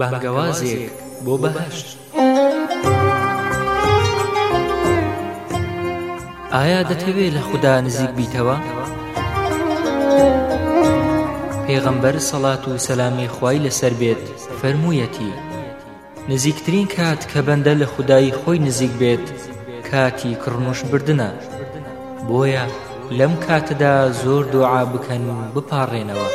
بەگەوازێک بۆ بەهشت ئایا دەتەوێت لە خوددا نزیک بیتەوە؟ پێغەمبەر سەڵات و سەلامی خوای لەسەر بێت فەرموویەتی نزیکترین کات کە بەندە لە خودایی خۆی نزیک بێت کاتی کڕنوش بردنە بۆیە لەم کاتەدا زۆر دوعا بکەن و بپارڕێنەوە.